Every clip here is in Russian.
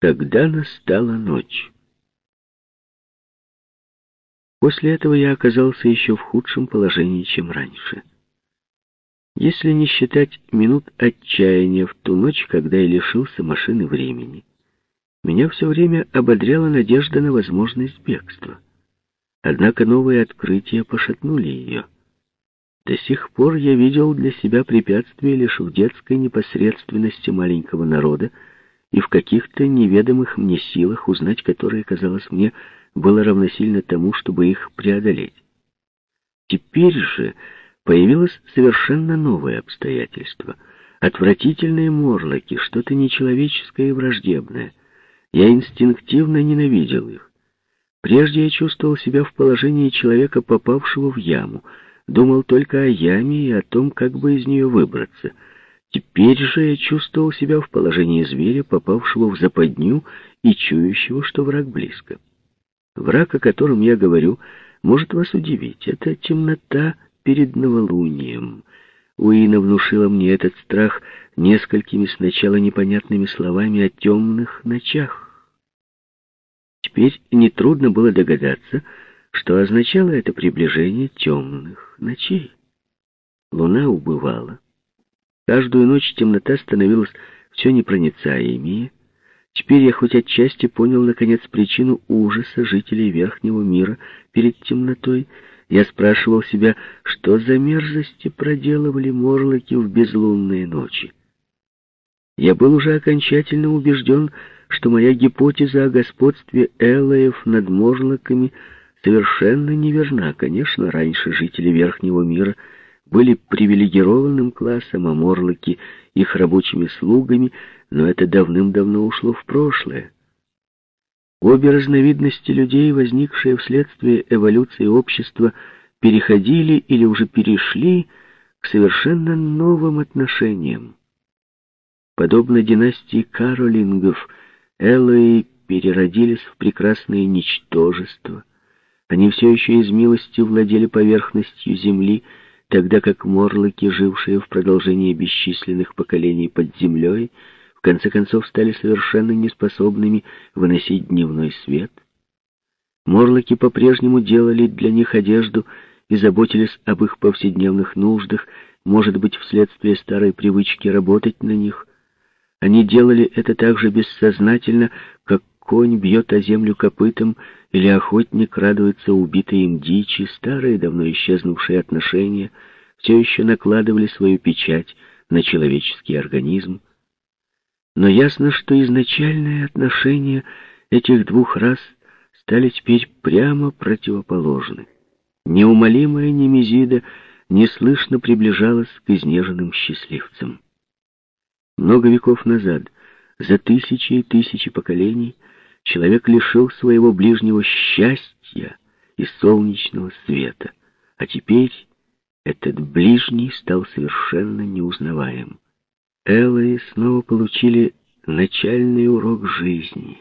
Тогда настала ночь. После этого я оказался еще в худшем положении, чем раньше. Если не считать минут отчаяния в ту ночь, когда я лишился машины времени, меня все время ободряла надежда на возможность бегства. Однако новые открытия пошатнули ее. До сих пор я видел для себя препятствия лишь в детской непосредственности маленького народа и в каких-то неведомых мне силах, узнать которые, казалось мне, было равносильно тому, чтобы их преодолеть. Теперь же появилось совершенно новое обстоятельство. Отвратительные морлоки, что-то нечеловеческое и враждебное. Я инстинктивно ненавидел их. Прежде я чувствовал себя в положении человека, попавшего в яму. Думал только о яме и о том, как бы из нее выбраться. Теперь же я чувствовал себя в положении зверя, попавшего в западню и чующего, что враг близко. Враг, о котором я говорю, может вас удивить. Это темнота перед новолунием. Уина внушила мне этот страх несколькими сначала непонятными словами о темных ночах. Теперь нетрудно было догадаться, что означало это приближение темных ночей. Луна убывала. Каждую ночь темнота становилась все непроницаемее, Теперь я хоть отчасти понял, наконец, причину ужаса жителей Верхнего мира перед темнотой. Я спрашивал себя, что за мерзости проделывали морлоки в безлунные ночи. Я был уже окончательно убежден, что моя гипотеза о господстве Эллаев над морлоками совершенно неверна. Конечно, раньше жители Верхнего мира были привилегированным классом, а морлоки — их рабочими слугами — но это давным-давно ушло в прошлое. Обе разновидности людей, возникшие вследствие эволюции общества, переходили или уже перешли к совершенно новым отношениям. Подобно династии Каролингов, Эллои переродились в прекрасные ничтожества. Они все еще из милости владели поверхностью земли, тогда как морлоки, жившие в продолжении бесчисленных поколений под землей, в конце концов стали совершенно неспособными выносить дневной свет. Морлоки по-прежнему делали для них одежду и заботились об их повседневных нуждах, может быть, вследствие старой привычки работать на них. Они делали это так же бессознательно, конь бьет о землю копытом или охотник радуется убитой им дичи, старые, давно исчезнувшие отношения все еще накладывали свою печать на человеческий организм, но ясно, что изначальные отношения этих двух рас стали теперь прямо противоположны. Неумолимая Немезида неслышно приближалась к изнеженным счастливцам. Много веков назад, за тысячи и тысячи поколений, человек лишил своего ближнего счастья и солнечного света, а теперь этот ближний стал совершенно неузнаваем. Эллы снова получили начальный урок жизни.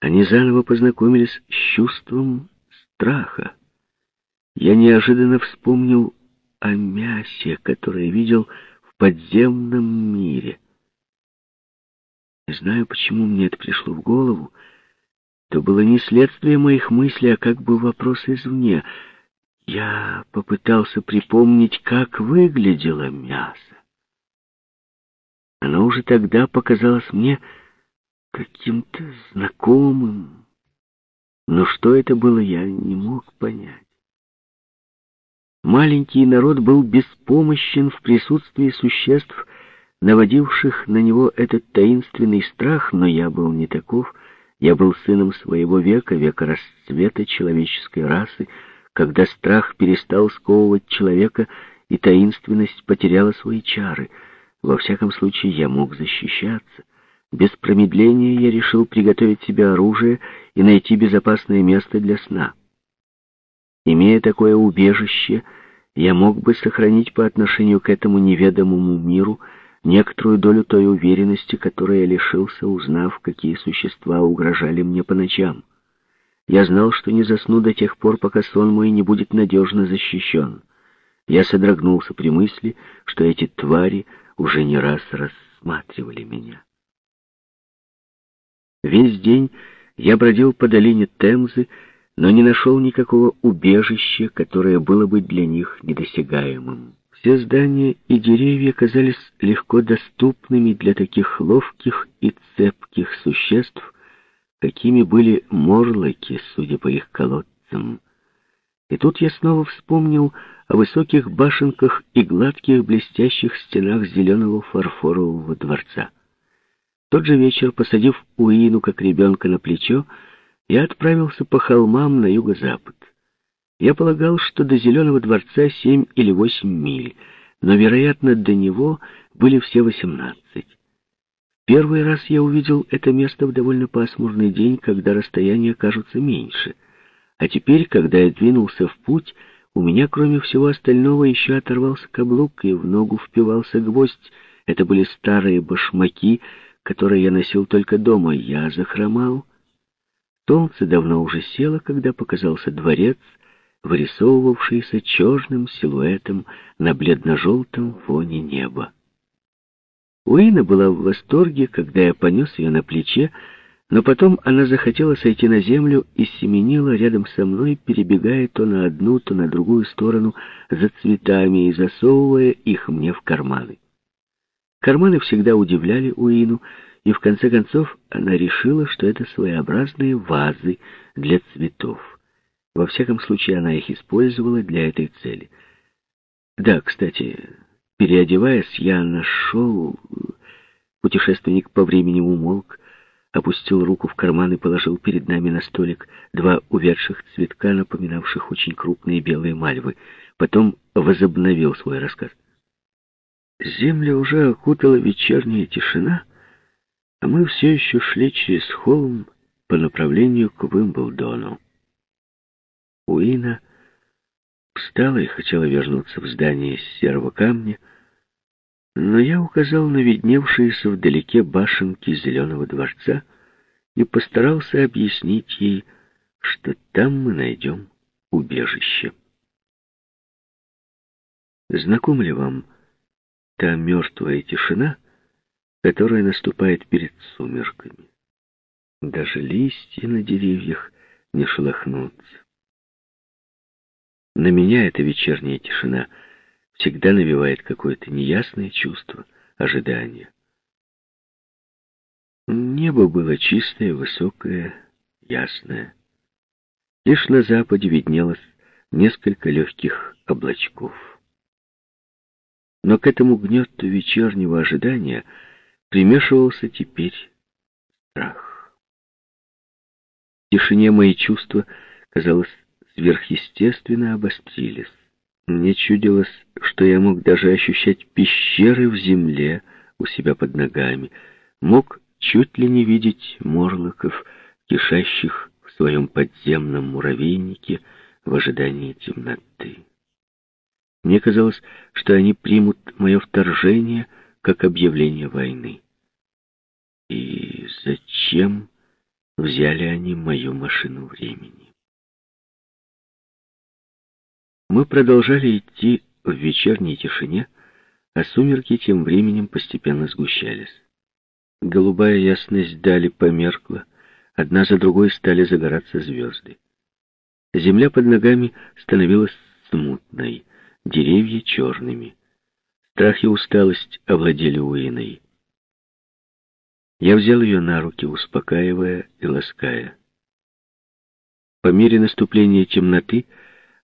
Они заново познакомились с чувством страха. Я неожиданно вспомнил о мясе, которое видел в подземном мире. Не знаю, почему мне это пришло в голову. То было не следствие моих мыслей, а как бы вопрос извне. Я попытался припомнить, как выглядело мясо. Оно уже тогда показалось мне каким-то знакомым. Но что это было, я не мог понять. Маленький народ был беспомощен в присутствии существ, наводивших на него этот таинственный страх, но я был не таков. Я был сыном своего века, века расцвета человеческой расы, когда страх перестал сковывать человека, и таинственность потеряла свои чары — во всяком случае, я мог защищаться. Без промедления я решил приготовить себе оружие и найти безопасное место для сна. Имея такое убежище, я мог бы сохранить по отношению к этому неведомому миру некоторую долю той уверенности, которой я лишился, узнав, какие существа угрожали мне по ночам. Я знал, что не засну до тех пор, пока сон мой не будет надежно защищен. Я содрогнулся при мысли, что эти твари уже не раз рассматривали меня. Весь день я бродил по долине Темзы, но не нашел никакого убежища, которое было бы для них недосягаемым. Все здания и деревья казались легко доступными для таких ловких и цепких существ, какими были морлоки, судя по их колодцам. И тут я снова вспомнил о высоких башенках и гладких блестящих стенах зеленого фарфорового дворца. тот же вечер, посадив Уину как ребенка на плечо, я отправился по холмам на юго-запад. Я полагал, что до Зеленого дворца семь или восемь миль, но, вероятно, до него были все восемнадцать. Первый раз я увидел это место в довольно пасмурный день, когда расстояния кажутся меньше. А теперь, когда я двинулся в путь, у меня, кроме всего остального, еще оторвался каблук, и в ногу впивался гвоздь. Это были старые башмаки, которые я носил только дома. Я захромал. Солнце давно уже село, когда показался дворец, вырисовывавшийся черным силуэтом на бледно-желтом фоне неба. Уина была в восторге, когда я понес ее на плече, но потом она захотела сойти на землю и семенила рядом со мной, перебегая то на одну, то на другую сторону за цветами и засовывая их мне в карманы. Карманы всегда удивляли Уину, и в конце концов она решила, что это своеобразные вазы для цветов. Во всяком случае, она их использовала для этой цели. Да, кстати, переодеваясь, я нашел... Путешественник по времени умолк, опустил руку в карман и положил перед нами на столик два увядших цветка, напоминавших очень крупные белые мальвы. Потом возобновил свой рассказ. Землю уже окутала вечерняя тишина, а мы все еще шли через холм по направлению к Вимблдону. Уина встала и хотела вернуться в здание из серого камня, но я указал на видневшиеся вдалеке башенки Зеленого дворца и постарался объяснить ей, что там мы найдем убежище. Знаком ли вам та мертвая тишина, которая наступает перед сумерками? Даже листья на деревьях не шелохнутся. На меня эта вечерняя тишина всегда навевает какое-то неясное чувство ожидания. Небо было чистое, высокое, ясное. Лишь на западе виднелось несколько легких облачков. Но к этому гнету вечернего ожидания примешивался теперь страх. В тишине мои чувства, казалось, сверхъестественно обострились. Мне чудилось, что я мог даже ощущать пещеры в земле у себя под ногами, мог чуть ли не видеть морлоков, кишащих в своем подземном муравейнике в ожидании темноты. Мне казалось, что они примут мое вторжение как объявление войны. И зачем взяли они мою машину времени? Мы продолжали идти в вечерней тишине, а сумерки тем временем постепенно сгущались. Голубая ясность дали померкла, одна за другой стали загораться звезды. Земля под ногами становилась смутной, деревья черными. Страх и усталость овладели Уиной. Я взял ее на руки, успокаивая и лаская. По мере наступления темноты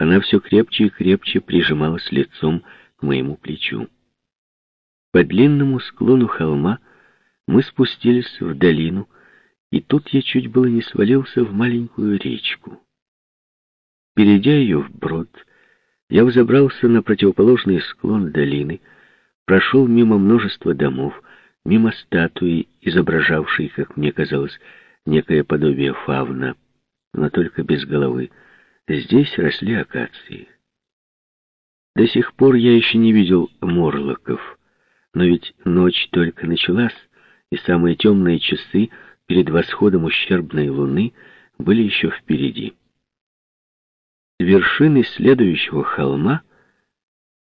она все крепче и крепче прижималась лицом к моему плечу. По длинному склону холма мы спустились в долину, и тут я чуть было не свалился в маленькую речку. Перейдя ее вброд, я взобрался на противоположный склон долины, прошел мимо множества домов, мимо статуи, изображавшей, как мне казалось, некое подобие фавна, но только без головы, Здесь росли акации. До сих пор я еще не видел морлоков, но ведь ночь только началась, и самые темные часы перед восходом ущербной луны были еще впереди. Вершины следующего холма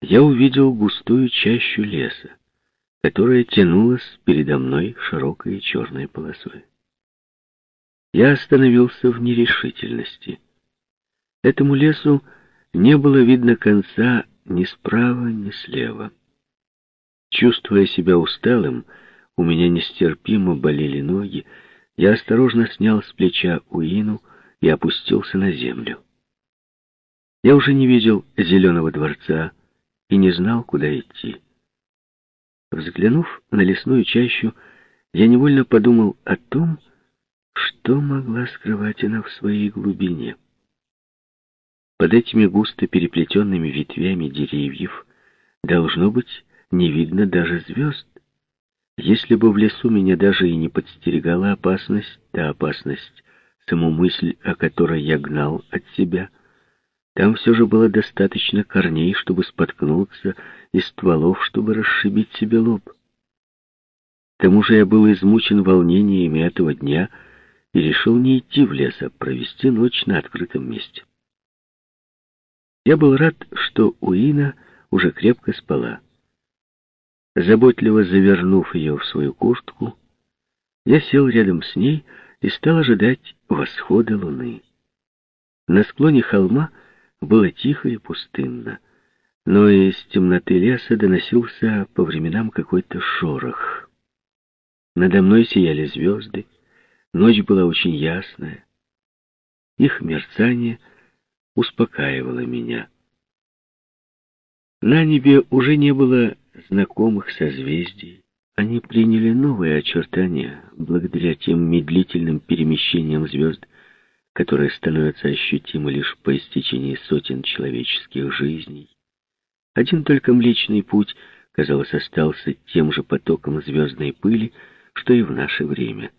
я увидел густую чащу леса, которая тянулась передо мной широкой черной полосой. Я остановился в нерешительности. Этому лесу не было видно конца ни справа, ни слева. Чувствуя себя усталым, у меня нестерпимо болели ноги, я осторожно снял с плеча Уину и опустился на землю. Я уже не видел зеленого дворца и не знал, куда идти. Взглянув на лесную чащу, я невольно подумал о том, что могла скрывать она в своей глубине. Под этими густо переплетенными ветвями деревьев должно быть не видно даже звезд. Если бы в лесу меня даже и не подстерегала опасность, та опасность, саму мысль, о которой я гнал от себя, там все же было достаточно корней, чтобы споткнуться, и стволов, чтобы расшибить себе лоб. К тому же я был измучен волнениями этого дня и решил не идти в лес, а провести ночь на открытом месте. Я был рад, что Уина уже крепко спала. Заботливо завернув ее в свою куртку, я сел рядом с ней и стал ожидать восхода луны. На склоне холма было тихо и пустынно, но из темноты леса доносился по временам какой-то шорох. Надо мной сияли звезды, ночь была очень ясная. Их мерцание — успокаивало меня. На небе уже не было знакомых созвездий. Они приняли новые очертания благодаря тем медлительным перемещениям звезд, которые становятся ощутимы лишь по истечении сотен человеческих жизней. Один только Млечный Путь, казалось, остался тем же потоком звездной пыли, что и в наше время.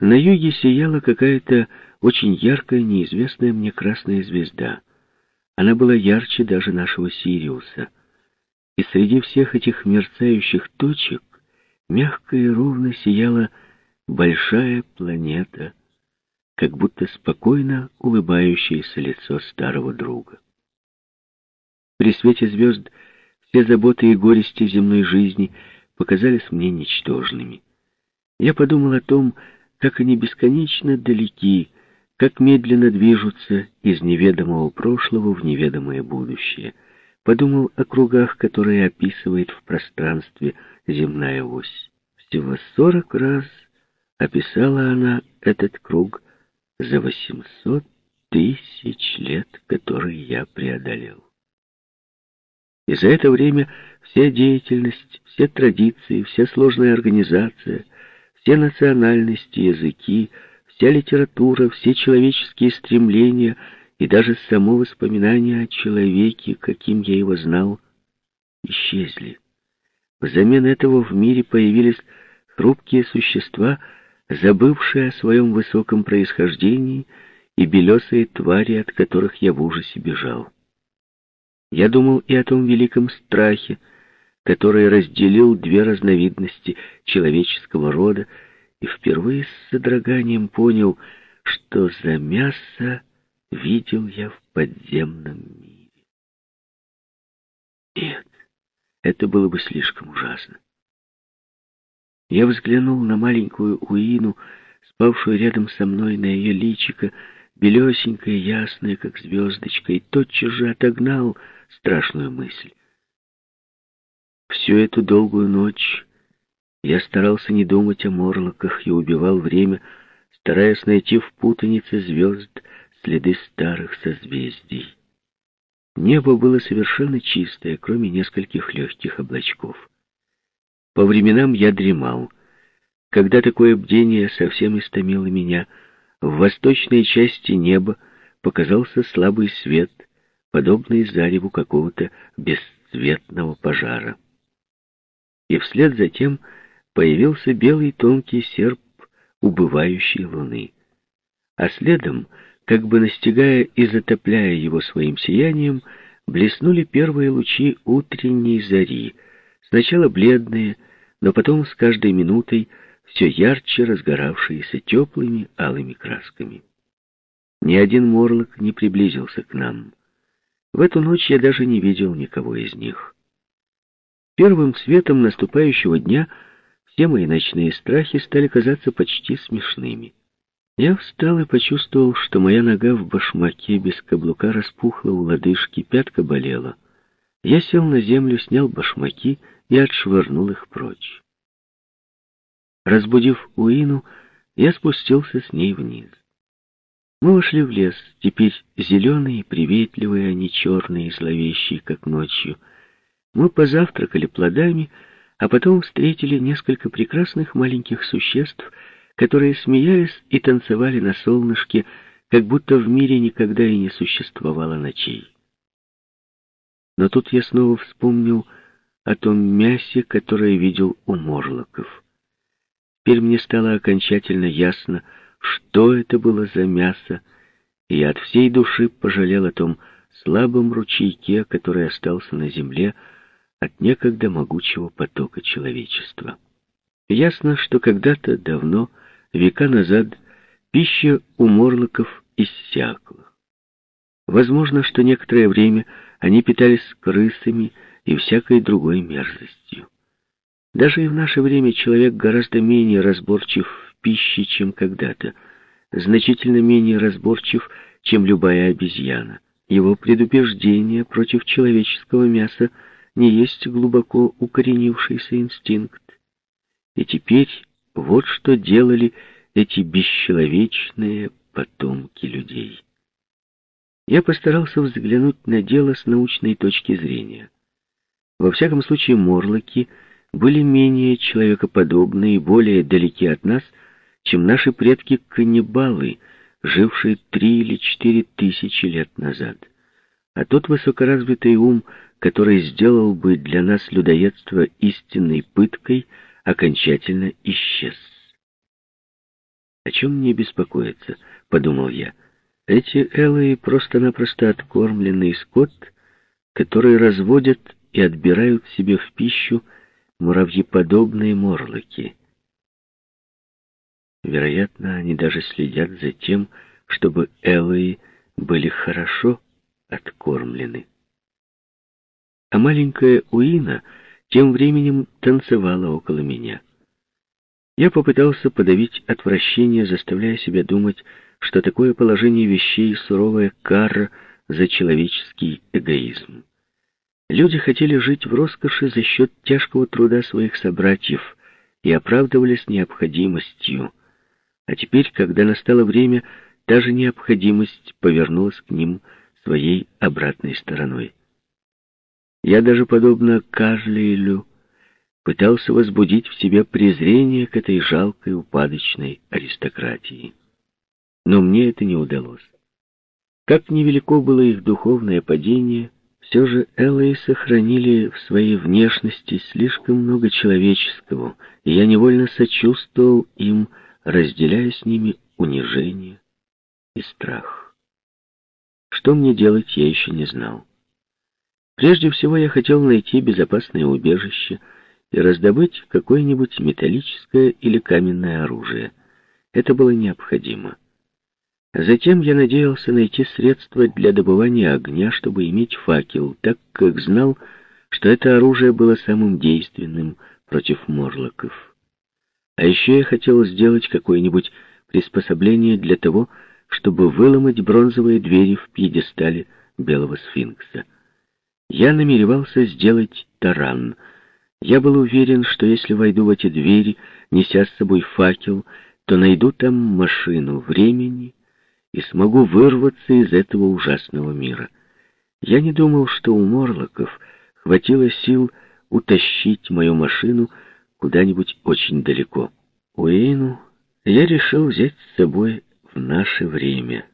На юге сияла какая-то очень яркая, неизвестная мне красная звезда. Она была ярче даже нашего Сириуса. И среди всех этих мерцающих точек мягко и ровно сияла большая планета, как будто спокойно улыбающееся лицо старого друга. При свете звезд все заботы и горести земной жизни показались мне ничтожными. Я подумал о том, как они бесконечно далеки, как медленно движутся из неведомого прошлого в неведомое будущее. Подумал о кругах, которые описывает в пространстве земная ось. Всего сорок раз описала она этот круг за восемьсот тысяч лет, которые я преодолел. И за это время вся деятельность, все традиции, вся сложная организация, все национальности, языки — Вся литература, все человеческие стремления и даже само воспоминание о человеке, каким я его знал, исчезли. Взамен этого в мире появились хрупкие существа, забывшие о своем высоком происхождении и белесые твари, от которых я в ужасе бежал. Я думал и о том великом страхе, который разделил две разновидности человеческого рода, и впервые с содроганием понял, что за мясо видел я в подземном мире. Нет, это было бы слишком ужасно. Я взглянул на маленькую Уину, спавшую рядом со мной на ее личико, белесенькое, ясное, как звездочка, и тотчас же отогнал страшную мысль. Всю эту долгую ночь я старался не думать о морлоках и убивал время, стараясь найти в путанице звезд следы старых созвездий. Небо было совершенно чистое, кроме нескольких легких облачков. По временам я дремал. Когда такое бдение совсем истомило меня, в восточной части неба показался слабый свет, подобный зареву какого-то бесцветного пожара. И вслед за тем появился белый тонкий серп убывающей луны. А следом, как бы настигая и затопляя его своим сиянием, блеснули первые лучи утренней зари, сначала бледные, но потом с каждой минутой все ярче разгоравшиеся теплыми алыми красками. Ни один морлок не приблизился к нам. В эту ночь я даже не видел никого из них. Первым светом наступающего дня — все мои ночные страхи стали казаться почти смешными. Я встал и почувствовал, что моя нога в башмаке без каблука распухла у лодыжки, пятка болела. Я сел на землю, снял башмаки и отшвырнул их прочь. Разбудив Уину, я спустился с ней вниз. Мы вошли в лес, теперь зеленые, приветливые, а не черные и зловещие, как ночью. Мы позавтракали плодами, а потом встретили несколько прекрасных маленьких существ, которые смеялись и танцевали на солнышке, как будто в мире никогда и не существовало ночей. Но тут я снова вспомнил о том мясе, которое видел у Морлоков. Теперь мне стало окончательно ясно, что это было за мясо, и я от всей души пожалел о том слабом ручейке, который остался на земле от некогда могучего потока человечества. Ясно, что когда-то давно века назад пища у морлоков иссякла. Возможно, что некоторое время они питались крысами и всякой другой мерзостью. Даже и в наше время человек гораздо менее разборчив в пище, чем когда-то, значительно менее разборчив, чем любая обезьяна. Его предубеждение против человеческого мяса не есть глубоко укоренившийся инстинкт. И теперь вот что делали эти бесчеловечные потомки людей. Я постарался взглянуть на дело с научной точки зрения. Во всяком случае, морлоки были менее человекоподобны и более далеки от нас, чем наши предки-каннибалы, жившие три или четыре тысячи лет назад. А тот высокоразвитый ум, который сделал бы для нас людоедство истинной пыткой — окончательно исчез. «О чем мне беспокоиться?» — подумал я. «Эти эллы просто-напросто откормленный скот, который разводят и отбирают себе в пищу муравьеподобные морлоки. Вероятно, они даже следят за тем, чтобы эллы были хорошо откормлены. А маленькая Уина — тем временем танцевала около меня. Я попытался подавить отвращение, заставляя себя думать, что такое положение вещей — суровая кара за человеческий эгоизм. Люди хотели жить в роскоши за счет тяжкого труда своих собратьев и оправдывались необходимостью. А теперь, когда настало время, та же необходимость повернулась к ним своей обратной стороной. Я даже, подобно Кажлиэлю, пытался возбудить в себе презрение к этой жалкой упадочной аристократии. Но мне это не удалось. Как невелико было их духовное падение, все же Эллы сохранили в своей внешности слишком много человеческого, и я невольно сочувствовал им, разделяя с ними унижение и страх. Что мне делать, я еще не знал. Прежде всего я хотел найти безопасное убежище и раздобыть какое-нибудь металлическое или каменное оружие. Это было необходимо. Затем я надеялся найти средства для добывания огня, чтобы иметь факел, так как знал, что это оружие было самым действенным против морлоков. А еще я хотел сделать какое-нибудь приспособление для того, чтобы выломать бронзовые двери в пьедестале белого сфинкса. Я намеревался сделать таран. Я был уверен, что если войду в эти двери, неся с собой факел, то найду там машину времени и смогу вырваться из этого ужасного мира. Я не думал, что у Морлоков хватило сил утащить мою машину куда-нибудь очень далеко. Уэйну я решил взять с собой в наше время.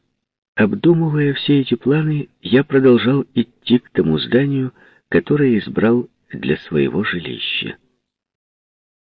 Обдумывая все эти планы, я продолжал идти к тому зданию, которое избрал для своего жилища.